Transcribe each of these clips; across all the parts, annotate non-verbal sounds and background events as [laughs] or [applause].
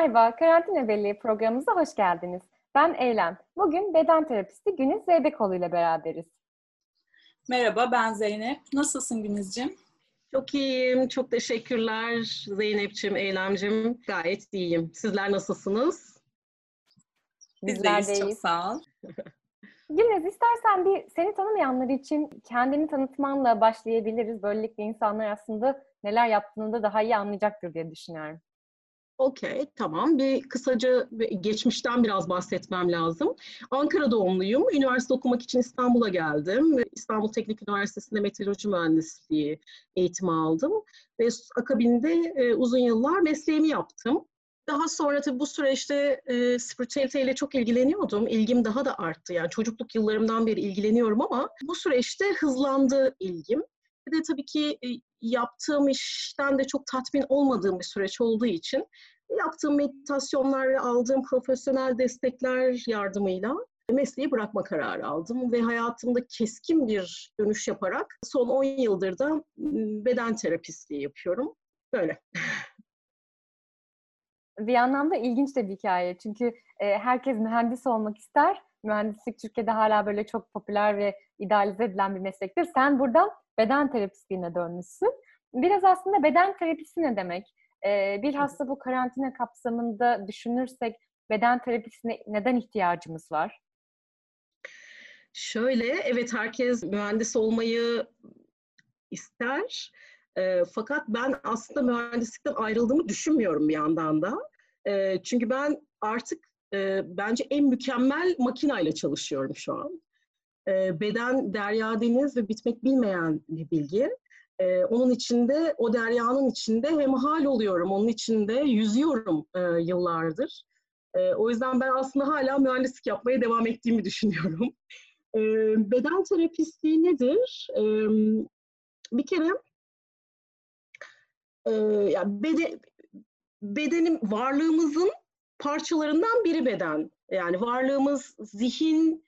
Merhaba, Karantina Belleği programımıza hoş geldiniz. Ben Eylem. Bugün beden terapisti Güniz Zeybekoğlu ile beraberiz. Merhaba, ben Zeynep. Nasılsın Günizciğim? Çok iyiyim, çok teşekkürler Zeynep'ciğim, Eylem'ciğim. Gayet iyiyim. Sizler nasılsınız? Bizler de çok sağ ol. [laughs] Güliz istersen bir seni tanımayanlar için kendini tanıtmanla başlayabiliriz. Böylelikle insanlar aslında neler yaptığını da daha iyi anlayacaktır diye düşünüyorum. Okey, tamam. Bir kısaca geçmişten biraz bahsetmem lazım. Ankara doğumluyum. Üniversite okumak için İstanbul'a geldim. İstanbul Teknik Üniversitesi'nde meteoroloji mühendisliği eğitimi aldım. Ve akabinde e, uzun yıllar mesleğimi yaptım. Daha sonra tabii bu süreçte e, spiritüeliteyle çok ilgileniyordum. İlgim daha da arttı. Yani çocukluk yıllarımdan beri ilgileniyorum ama bu süreçte hızlandı ilgim. Bir de tabii ki e, yaptığım işten de çok tatmin olmadığım bir süreç olduğu için yaptığım meditasyonlar ve aldığım profesyonel destekler yardımıyla mesleği bırakma kararı aldım ve hayatımda keskin bir dönüş yaparak son 10 yıldır da beden terapistliği yapıyorum. Böyle. Bir anlamda ilginç de bir hikaye. Çünkü e, herkes mühendis olmak ister. Mühendislik Türkiye'de hala böyle çok popüler ve idealize edilen bir meslektir. Sen buradan beden terapistliğine dönmüşsün. Biraz aslında beden terapisi ne demek? Ee, bilhassa bu karantina kapsamında düşünürsek beden terapisine neden ihtiyacımız var? Şöyle, evet herkes mühendis olmayı ister. E, fakat ben aslında mühendislikten ayrıldığımı düşünmüyorum bir yandan da. E, çünkü ben artık e, bence en mükemmel makinayla çalışıyorum şu an. E, beden derya deniz ve bitmek bilmeyen bir bilgi. Ee, onun içinde, o deryanın içinde hemhal oluyorum, onun içinde yüzüyorum e, yıllardır. E, o yüzden ben aslında hala mühendislik yapmaya devam ettiğimi düşünüyorum. E, beden terapistliği nedir? E, bir kere e, yani bede, bedenim, varlığımızın parçalarından biri beden. Yani varlığımız zihin,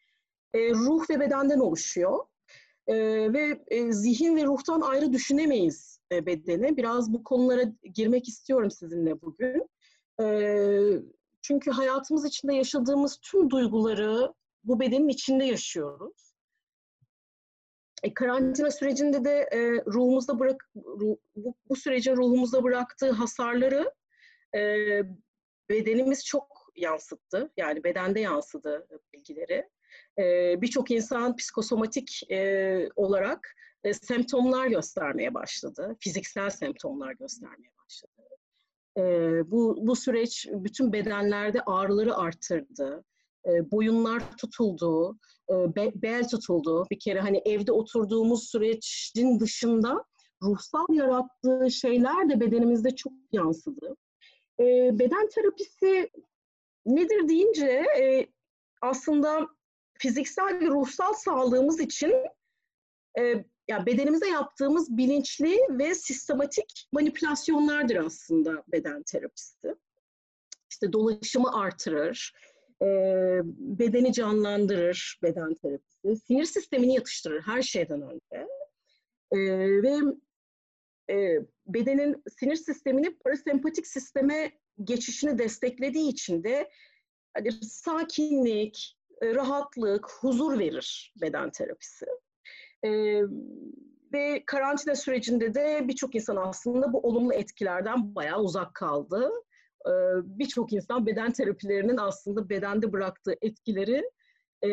e, ruh ve bedenden oluşuyor. E, ve e, zihin ve ruhtan ayrı düşünemeyiz e, bedeni. Biraz bu konulara girmek istiyorum sizinle bugün. Çünkü hayatımız içinde yaşadığımız tüm duyguları bu bedenin içinde yaşıyoruz. E, karantina sürecinde de e, ruhumuzda bırak bu, bu sürecin ruhumuzda bıraktığı hasarları e, bedenimiz çok yansıttı. Yani bedende yansıdı bilgileri e, birçok insan psikosomatik e, olarak e, semptomlar göstermeye başladı. Fiziksel semptomlar göstermeye başladı. E, bu, bu süreç bütün bedenlerde ağrıları arttırdı. E, boyunlar tutuldu, e, be, bel tutuldu. Bir kere hani evde oturduğumuz sürecin dışında ruhsal yarattığı şeyler de bedenimizde çok yansıdı. E, beden terapisi nedir deyince e, aslında fiziksel ve ruhsal sağlığımız için e, yani bedenimize yaptığımız bilinçli ve sistematik manipülasyonlardır aslında beden terapisi. İşte dolaşımı artırır, e, bedeni canlandırır beden terapisi, sinir sistemini yatıştırır her şeyden önce. E, ve e, bedenin sinir sistemini parasempatik sisteme geçişini desteklediği için de hani sakinlik, rahatlık, huzur verir beden terapisi. Ee, ve karantina sürecinde de birçok insan aslında bu olumlu etkilerden bayağı uzak kaldı. Ee, birçok insan beden terapilerinin aslında bedende bıraktığı etkileri e,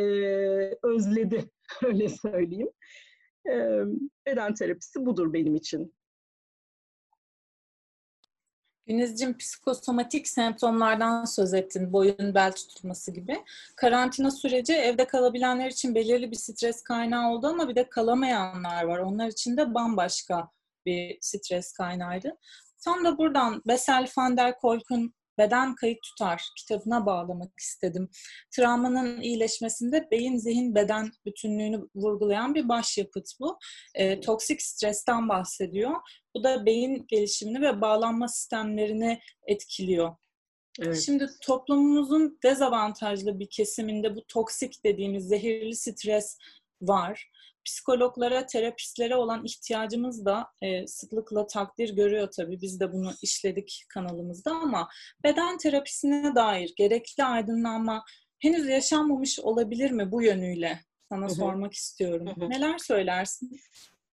özledi, [laughs] öyle söyleyeyim. Ee, beden terapisi budur benim için. Günizcim psikosomatik semptomlardan söz ettin, boyun bel tutulması gibi. Karantina süreci evde kalabilenler için belirli bir stres kaynağı oldu ama bir de kalamayanlar var. Onlar için de bambaşka bir stres kaynağıydı. Tam da buradan Bessel van der Kolk'un Beden Kayıt Tutar kitabına bağlamak istedim. Travmanın iyileşmesinde beyin, zihin, beden bütünlüğünü vurgulayan bir başyapıt bu. E, toksik stresten bahsediyor. Bu da beyin gelişimini ve bağlanma sistemlerini etkiliyor. Evet. Şimdi toplumumuzun dezavantajlı bir kesiminde bu toksik dediğimiz zehirli stres var. Psikologlara, terapistlere olan ihtiyacımız da e, sıklıkla takdir görüyor tabii. Biz de bunu işledik kanalımızda ama beden terapisine dair gerekli aydınlanma henüz yaşanmamış olabilir mi bu yönüyle? Sana Hı-hı. sormak istiyorum. Hı-hı. Neler söylersin?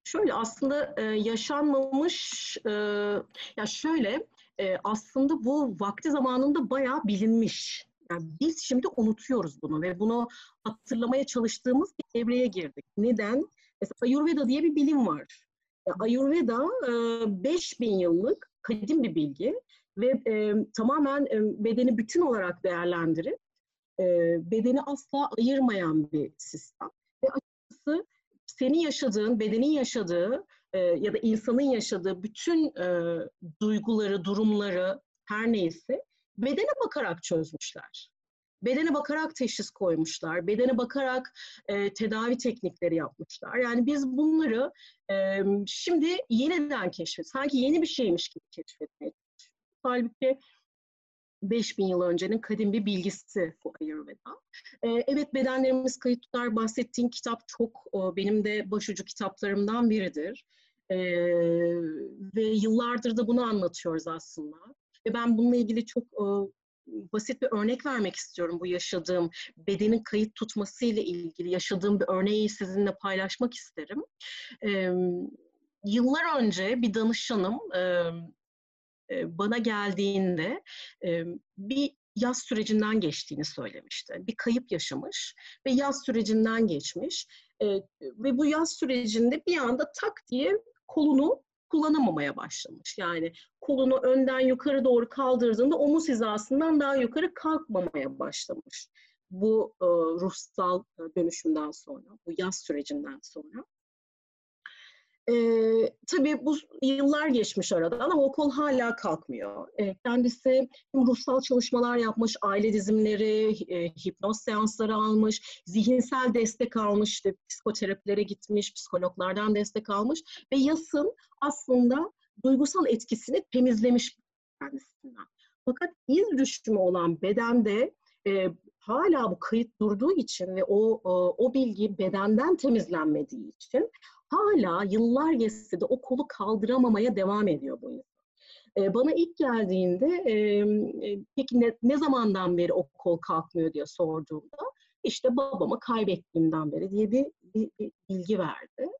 Şöyle aslında e, yaşanmamış, e, ya şöyle e, aslında bu vakti zamanında bayağı bilinmiş. Yani biz şimdi unutuyoruz bunu ve bunu hatırlamaya çalıştığımız bir evreye girdik. Neden? Mesela Ayurveda diye bir bilim var. Ayurveda 5000 yıllık kadim bir bilgi ve e, tamamen e, bedeni bütün olarak değerlendirip e, bedeni asla ayırmayan bir sistem. Ve açıkçası senin yaşadığın, bedenin yaşadığı e, ya da insanın yaşadığı bütün e, duyguları, durumları her neyse bedene bakarak çözmüşler. Bedene bakarak teşhis koymuşlar, bedene bakarak e, tedavi teknikleri yapmışlar. Yani biz bunları e, şimdi yeniden keşfet, sanki yeni bir şeymiş gibi keşfetmeye. Halbuki 5000 yıl öncenin kadim bir bilgisi bu Ayurveda. Ee, evet bedenlerimiz kayıt tutar. Bahsettiğin kitap çok benim de başucu kitaplarımdan biridir. Ee, ve yıllardır da bunu anlatıyoruz aslında. Ve ben bununla ilgili çok basit bir örnek vermek istiyorum bu yaşadığım bedenin kayıt tutması ile ilgili yaşadığım bir örneği sizinle paylaşmak isterim. Yıllar önce bir danışanım bana geldiğinde bir yaz sürecinden geçtiğini söylemişti. Bir kayıp yaşamış ve yaz sürecinden geçmiş ve bu yaz sürecinde bir anda tak diye kolunu kullanamamaya başlamış. Yani kolunu önden yukarı doğru kaldırdığında omuz hizasından daha yukarı kalkmamaya başlamış. Bu e, ruhsal dönüşümden sonra, bu yaz sürecinden sonra. E, tabii bu yıllar geçmiş aradan ama o kol hala kalkmıyor. E, kendisi ruhsal çalışmalar yapmış, aile dizimleri, e, hipnoz seansları almış, zihinsel destek almış, işte, psikoterapilere gitmiş, psikologlardan destek almış ve yasın aslında duygusal etkisini temizlemiş kendisinden. Fakat iz düşümü olan bedende e, hala bu kayıt durduğu için ve o o, o bilgi bedenden temizlenmediği için hala yıllar geçse de o kolu kaldıramamaya devam ediyor bu insan. E, bana ilk geldiğinde e, peki ne, ne zamandan beri o kol kalkmıyor diye sorduğumda işte babamı kaybettiğimden beri diye bir, bir, bir bilgi verdi.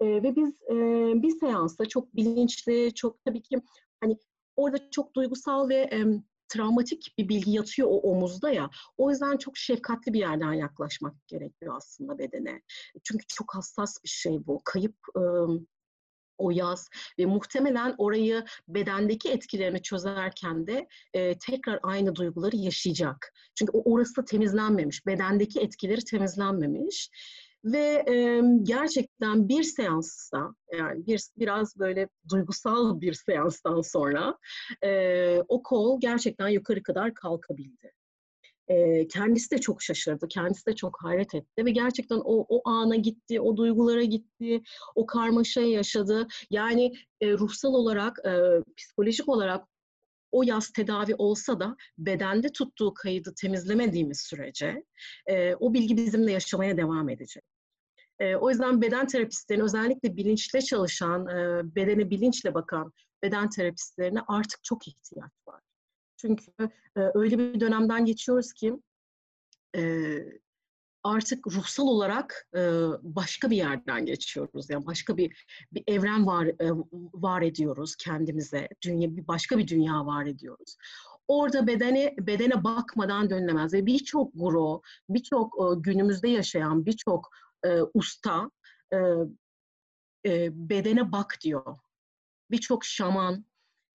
E, ve biz e, bir seansta çok bilinçli, çok tabii ki hani orada çok duygusal ve e, travmatik bir bilgi yatıyor o omuzda ya. O yüzden çok şefkatli bir yerden yaklaşmak gerekiyor aslında bedene. Çünkü çok hassas bir şey bu. Kayıp o yaz ve muhtemelen orayı bedendeki etkilerini çözerken de e, tekrar aynı duyguları yaşayacak. Çünkü orası da temizlenmemiş, bedendeki etkileri temizlenmemiş. Ve e, gerçekten bir seansta, yani bir biraz böyle duygusal bir seanstan sonra e, o kol gerçekten yukarı kadar kalkabildi. E, kendisi de çok şaşırdı, kendisi de çok hayret etti ve gerçekten o, o ana gitti, o duygulara gitti, o karmaşayı yaşadı. Yani e, ruhsal olarak, e, psikolojik olarak o yaz tedavi olsa da bedende tuttuğu kaydı temizlemediğimiz sürece e, o bilgi bizimle yaşamaya devam edecek. E, o yüzden beden terapistlerinin özellikle bilinçle çalışan, e, bedene bilinçle bakan beden terapistlerine artık çok ihtiyaç var. Çünkü e, öyle bir dönemden geçiyoruz ki e, artık ruhsal olarak e, başka bir yerden geçiyoruz. Yani başka bir bir evren var e, var ediyoruz kendimize. Dünya bir başka bir dünya var ediyoruz. Orada bedene bedene bakmadan dönülemez ve birçok guru, birçok e, günümüzde yaşayan birçok e, usta e, e, bedene bak diyor. Birçok şaman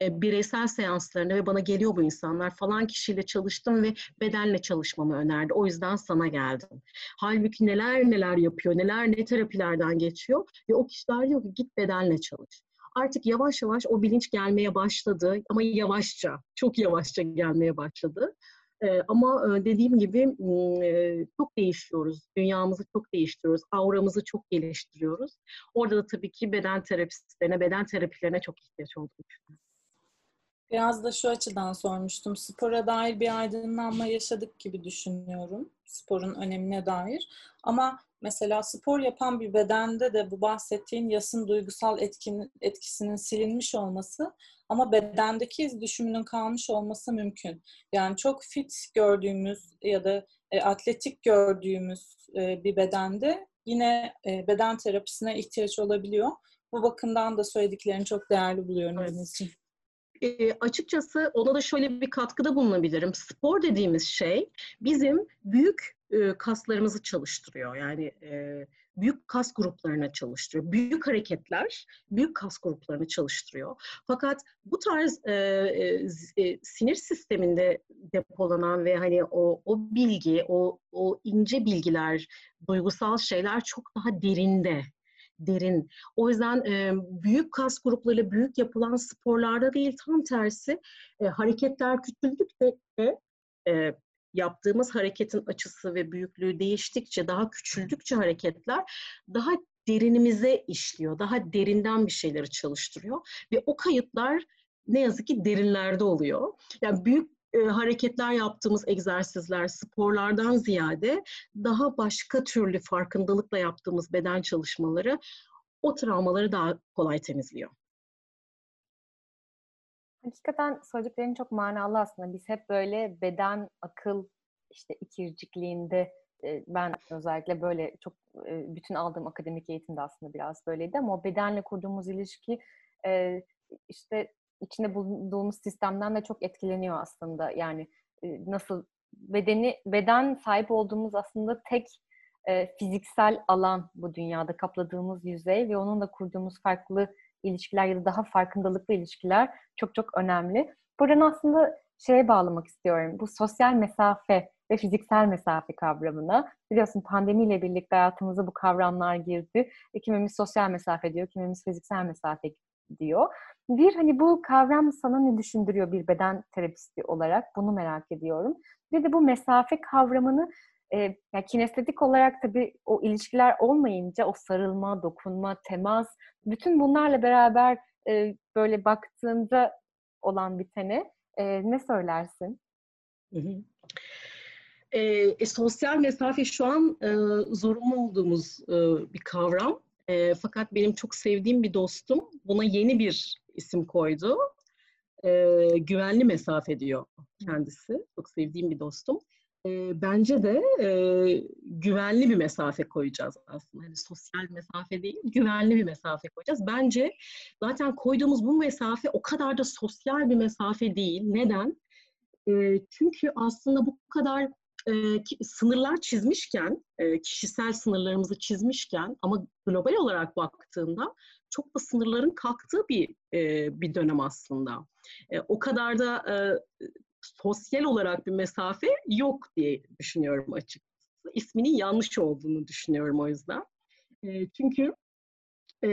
e, bireysel seanslarında ve bana geliyor bu insanlar falan kişiyle çalıştım ve bedenle çalışmamı önerdi. O yüzden sana geldim. Halbuki neler neler yapıyor, neler ne terapilerden geçiyor ve o kişiler diyor ki git bedenle çalış artık yavaş yavaş o bilinç gelmeye başladı ama yavaşça, çok yavaşça gelmeye başladı. E, ama e, dediğim gibi çok değişiyoruz. Dünyamızı çok değiştiriyoruz. Auramızı çok geliştiriyoruz. Orada da tabii ki beden terapistlerine, beden terapilerine çok ihtiyaç olduğunu düşünüyorum. Biraz da şu açıdan sormuştum. Spora dair bir aydınlanma yaşadık gibi düşünüyorum. Sporun önemine dair. Ama mesela spor yapan bir bedende de bu bahsettiğin yasın duygusal etkin, etkisinin silinmiş olması ama bedendeki iz düşümünün kalmış olması mümkün. Yani çok fit gördüğümüz ya da e, atletik gördüğümüz e, bir bedende yine e, beden terapisine ihtiyaç olabiliyor. Bu bakımdan da söylediklerini çok değerli buluyorum evet. için. E, açıkçası ona da şöyle bir katkıda bulunabilirim. Spor dediğimiz şey bizim büyük e, kaslarımızı çalıştırıyor. Yani e, büyük kas gruplarına çalıştırıyor. Büyük hareketler büyük kas gruplarını çalıştırıyor. Fakat bu tarz e, e, sinir sisteminde depolanan ve hani o o bilgi, o o ince bilgiler, duygusal şeyler çok daha derinde derin. O yüzden e, büyük kas gruplarıyla büyük yapılan sporlarda değil tam tersi e, hareketler küçüldükçe e, yaptığımız hareketin açısı ve büyüklüğü değiştikçe daha küçüldükçe hareketler daha derinimize işliyor. Daha derinden bir şeyleri çalıştırıyor ve o kayıtlar ne yazık ki derinlerde oluyor. Yani büyük e, hareketler yaptığımız egzersizler, sporlardan ziyade daha başka türlü farkındalıkla yaptığımız beden çalışmaları o travmaları daha kolay temizliyor. Hakikaten söylediklerin çok manalı aslında. Biz hep böyle beden, akıl işte ikircikliğinde e, ben özellikle böyle çok e, bütün aldığım akademik eğitimde aslında biraz böyleydi ama o bedenle kurduğumuz ilişki e, işte içinde bulunduğumuz sistemden de çok etkileniyor aslında. Yani nasıl bedeni beden sahip olduğumuz aslında tek fiziksel alan bu dünyada kapladığımız yüzey ve onunla kurduğumuz farklı ilişkiler ya da daha farkındalıklı ilişkiler çok çok önemli. Buradan aslında şeye bağlamak istiyorum. Bu sosyal mesafe ve fiziksel mesafe kavramına. Biliyorsun pandemiyle birlikte hayatımıza bu kavramlar girdi. E, kimimiz sosyal mesafe diyor, kimimiz fiziksel mesafe diyor. Bir hani bu kavram sana ne düşündürüyor bir beden terapisti olarak? Bunu merak ediyorum. Bir de bu mesafe kavramını e, yani kinestetik olarak tabii o ilişkiler olmayınca o sarılma, dokunma, temas bütün bunlarla beraber e, böyle baktığında olan bitene e, ne söylersin? Hı hı. E, e, sosyal mesafe şu an e, zorunlu olduğumuz e, bir kavram. E, fakat benim çok sevdiğim bir dostum buna yeni bir isim koydu. E, güvenli mesafe diyor kendisi. Çok sevdiğim bir dostum. E, bence de e, güvenli bir mesafe koyacağız aslında. Yani sosyal mesafe değil, güvenli bir mesafe koyacağız. Bence zaten koyduğumuz bu mesafe o kadar da sosyal bir mesafe değil. Neden? E, çünkü aslında bu kadar e, sınırlar çizmişken, e, kişisel sınırlarımızı çizmişken ama global olarak baktığında çok da sınırların kalktığı bir e, bir dönem aslında. E, o kadar da e, sosyal olarak bir mesafe yok diye düşünüyorum açıkçası. İsminin yanlış olduğunu düşünüyorum o yüzden. E, çünkü e,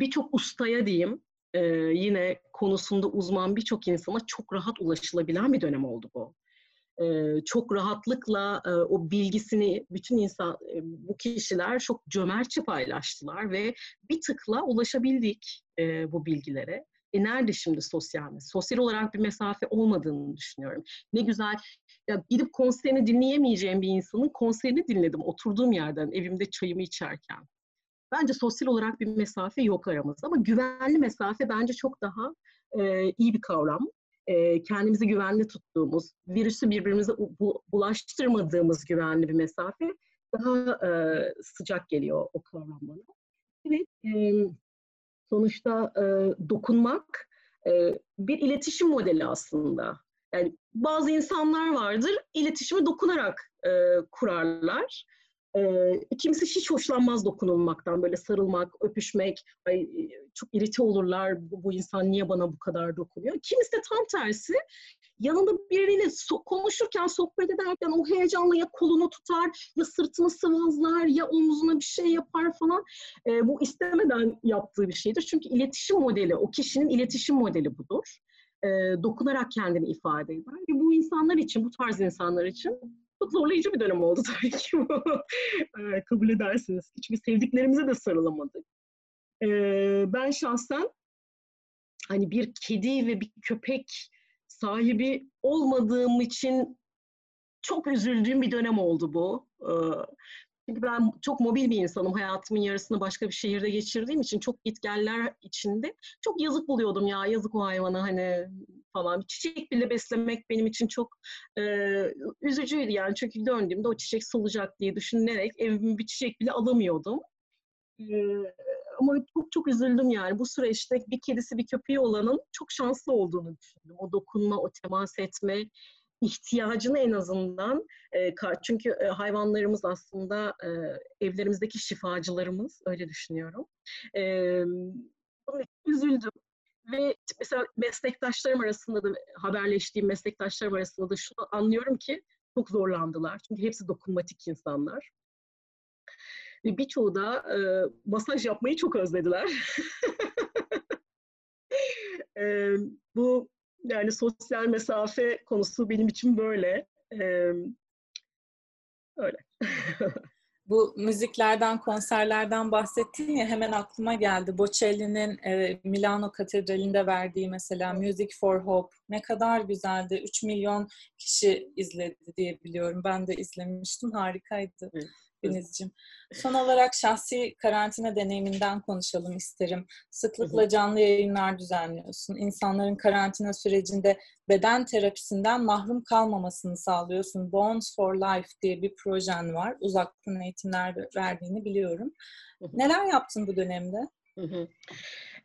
birçok ustaya diyeyim, e, yine konusunda uzman birçok insana çok rahat ulaşılabilen bir dönem oldu bu çok rahatlıkla o bilgisini bütün insan bu kişiler çok cömertçe paylaştılar ve bir tıkla ulaşabildik bu bilgilere. E nerede şimdi sosyal mesafe? Sosyal olarak bir mesafe olmadığını düşünüyorum. Ne güzel ya gidip konserini dinleyemeyeceğim bir insanın konserini dinledim oturduğum yerden evimde çayımı içerken. Bence sosyal olarak bir mesafe yok aramızda ama güvenli mesafe bence çok daha e, iyi bir kavram e, kendimizi güvenli tuttuğumuz, virüsü birbirimize bu, bulaştırmadığımız güvenli bir mesafe daha e, sıcak geliyor o kavram bana. Evet, e, sonuçta e, dokunmak e, bir iletişim modeli aslında. Yani bazı insanlar vardır, iletişimi dokunarak e, kurarlar. E, kimisi hiç hoşlanmaz dokunulmaktan, böyle sarılmak, öpüşmek, ay, çok irite olurlar, bu, bu insan niye bana bu kadar dokunuyor. Kimisi de tam tersi, yanında biriyle so- konuşurken, sohbet ederken o heyecanla ya kolunu tutar, ya sırtını sıvazlar, ya omzuna bir şey yapar falan. E, bu istemeden yaptığı bir şeydir. Çünkü iletişim modeli, o kişinin iletişim modeli budur. E, dokunarak kendini ifade eder. Ve bu insanlar için, bu tarz insanlar için çok zorlayıcı bir dönem oldu [laughs] tabii ki bu. kabul edersiniz. Hiçbir sevdiklerimize de sarılamadık. ben şahsen hani bir kedi ve bir köpek sahibi olmadığım için çok üzüldüğüm bir dönem oldu bu. Çünkü ben çok mobil bir insanım. Hayatımın yarısını başka bir şehirde geçirdiğim için çok gitgeller içinde çok yazık buluyordum ya. Yazık o hayvana hani falan. Çiçek bile beslemek benim için çok e, üzücüydü yani. Çünkü döndüğümde o çiçek solacak diye düşünerek evime bir çiçek bile alamıyordum. E, ama çok çok üzüldüm yani. Bu süreçte bir kedisi bir köpeği olanın çok şanslı olduğunu düşündüm. O dokunma, o temas etme, ihtiyacını en azından e, çünkü e, hayvanlarımız aslında e, evlerimizdeki şifacılarımız öyle düşünüyorum. Üzüldüm ve mesela meslektaşlarım arasında da haberleştiğim meslektaşlarım arasında da şunu anlıyorum ki çok zorlandılar. Çünkü hepsi dokunmatik insanlar. Ve birçoğu da e, masaj yapmayı çok özlediler. [laughs] e, bu yani sosyal mesafe konusu benim için böyle. Ee, öyle. [laughs] Bu müziklerden, konserlerden bahsettin ya hemen aklıma geldi. Bocelli'nin e, Milano Katedrali'nde verdiği mesela Music for Hope ne kadar güzeldi. 3 milyon kişi izledi diye biliyorum. Ben de izlemiştim. Harikaydı. Evet. Deniz'ciğim. Son olarak şahsi karantina deneyiminden konuşalım isterim. Sıklıkla canlı yayınlar düzenliyorsun. İnsanların karantina sürecinde beden terapisinden mahrum kalmamasını sağlıyorsun. Bones for Life diye bir projen var. Uzaktan eğitimler verdiğini biliyorum. Neler yaptın bu dönemde? Hı hı.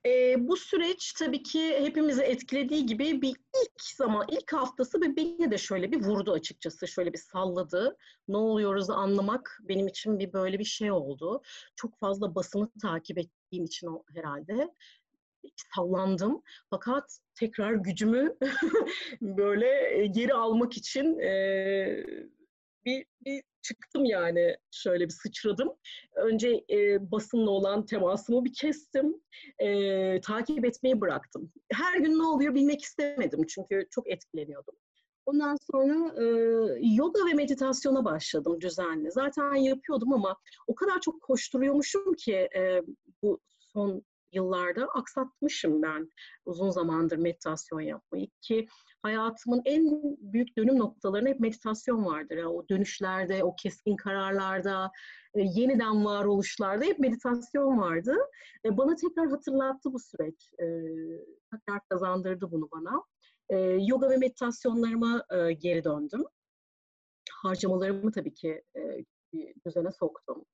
E, bu süreç tabii ki hepimizi etkilediği gibi bir ilk zaman, ilk haftası ve beni de şöyle bir vurdu açıkçası. Şöyle bir salladı. Ne oluyoruz anlamak benim için bir böyle bir şey oldu. Çok fazla basını takip ettiğim için herhalde sallandım. Fakat tekrar gücümü [laughs] böyle geri almak için e, bir, bir çıktım yani şöyle bir sıçradım. Önce e, basınla olan temasımı bir kestim. E, takip etmeyi bıraktım. Her gün ne oluyor bilmek istemedim çünkü çok etkileniyordum. Ondan sonra e, yoga ve meditasyona başladım düzenli. Zaten yapıyordum ama o kadar çok koşturuyormuşum ki e, bu son yıllarda aksatmışım ben uzun zamandır meditasyon yapmayı ki hayatımın en büyük dönüm noktalarında hep meditasyon vardır. Yani o dönüşlerde, o keskin kararlarda, e, yeniden varoluşlarda hep meditasyon vardı. E, bana tekrar hatırlattı bu süreç. E, tekrar kazandırdı bunu bana. Yoga ve meditasyonlarıma geri döndüm. Harcamalarımı tabii ki bir düzene soktum.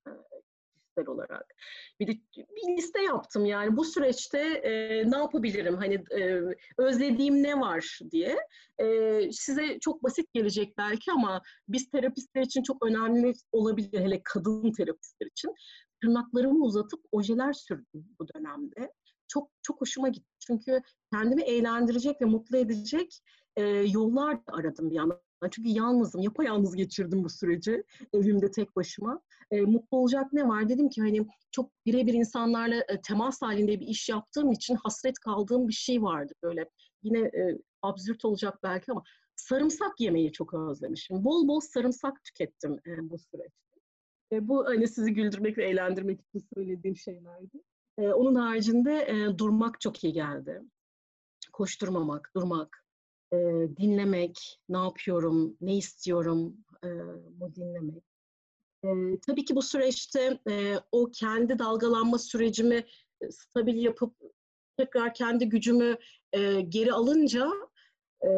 Kişisel olarak. Bir de bir liste yaptım yani bu süreçte e, ne yapabilirim hani e, özlediğim ne var diye. E, size çok basit gelecek belki ama biz terapistler için çok önemli olabilir hele kadın terapistler için. Tırnaklarımı uzatıp ojeler sürdüm bu dönemde. Çok çok hoşuma gitti. Çünkü kendimi eğlendirecek ve mutlu edecek e, yollar aradım bir yandan. Çünkü yalnızım, yapayalnız geçirdim bu süreci evimde tek başıma. E, mutlu olacak ne var? Dedim ki hani çok birebir insanlarla e, temas halinde bir iş yaptığım için hasret kaldığım bir şey vardı böyle. Yine e, absürt olacak belki ama sarımsak yemeyi çok özlemişim. Bol bol sarımsak tükettim e, bu süreçte. E, bu hani sizi güldürmek ve eğlendirmek için söylediğim şeylerdi. E, onun haricinde e, durmak çok iyi geldi. Koşturmamak, durmak, e, dinlemek, ne yapıyorum, ne istiyorum e, bu dinlemek. E, tabii ki bu süreçte e, o kendi dalgalanma sürecimi stabil yapıp tekrar kendi gücümü e, geri alınca e,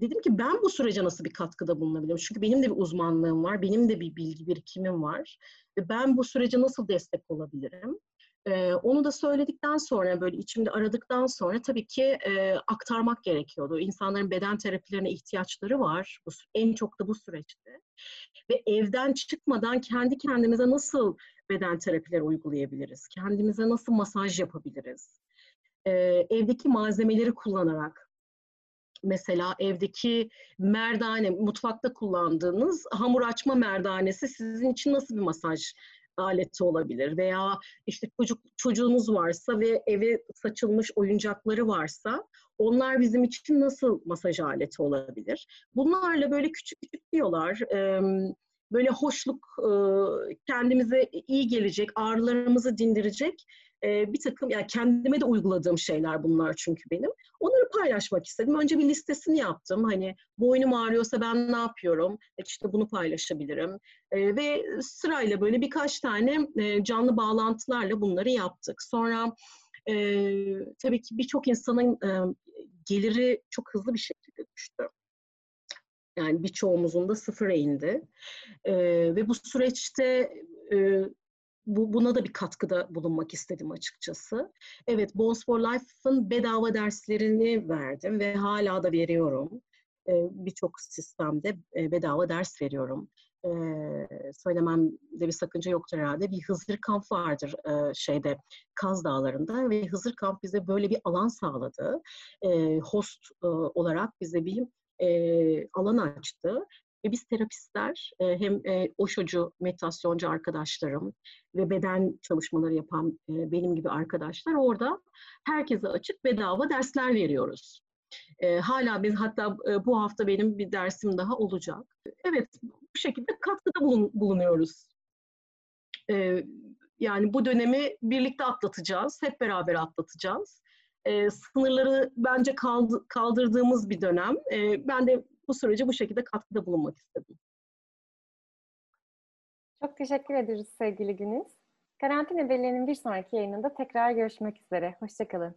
dedim ki ben bu sürece nasıl bir katkıda bulunabilirim? Çünkü benim de bir uzmanlığım var, benim de bir bilgi birikimim var. Ben bu sürece nasıl destek olabilirim? E, onu da söyledikten sonra böyle içimde aradıktan sonra tabii ki e, aktarmak gerekiyordu. İnsanların beden terapilerine ihtiyaçları var. Bu, en çok da bu süreçte. Ve evden çıkmadan kendi kendimize nasıl beden terapileri uygulayabiliriz? Kendimize nasıl masaj yapabiliriz? E, evdeki malzemeleri kullanarak mesela evdeki merdane, mutfakta kullandığınız hamur açma merdanesi sizin için nasıl bir masaj aleti olabilir veya işte çocuk çocuğunuz varsa ve eve saçılmış oyuncakları varsa onlar bizim için nasıl masaj aleti olabilir? Bunlarla böyle küçük küçük diyorlar. Böyle hoşluk, kendimize iyi gelecek, ağrılarımızı dindirecek bir takım yani kendime de uyguladığım şeyler bunlar çünkü benim. Onları paylaşmak istedim. Önce bir listesini yaptım. Hani boynum ağrıyorsa ben ne yapıyorum? E, işte bunu paylaşabilirim. Ve sırayla böyle birkaç tane canlı bağlantılarla bunları yaptık. Sonra tabii ki birçok insanın geliri çok hızlı bir şekilde düştü. Yani birçoğumuzun da sıfıra indi. Ve bu süreçte bu, buna da bir katkıda bulunmak istedim açıkçası. Evet, Bones for Life'ın bedava derslerini verdim ve hala da veriyorum. E, Birçok sistemde e, bedava ders veriyorum. E, söylememde bir sakınca yoktur herhalde. Bir Hızır kamp vardır e, şeyde Kaz Dağları'nda ve Hızır kamp bize böyle bir alan sağladı. E, host e, olarak bize bir e, alan açtı. Ve biz terapistler e, hem e, Osho'cu, meditasyoncu arkadaşlarım ve beden çalışmaları yapan e, benim gibi arkadaşlar orada herkese açık bedava dersler veriyoruz. E, hala biz hatta bu hafta benim bir dersim daha olacak. Evet bu şekilde katkıda bulun, bulunuyoruz. Yani bu dönemi birlikte atlatacağız, hep beraber atlatacağız. E, sınırları bence kaldı, kaldırdığımız bir dönem. E, ben de bu sürece bu şekilde katkıda bulunmak istedim. Çok teşekkür ederiz sevgili Güniz. Karantina Belle'nin bir sonraki yayınında tekrar görüşmek üzere. Hoşçakalın.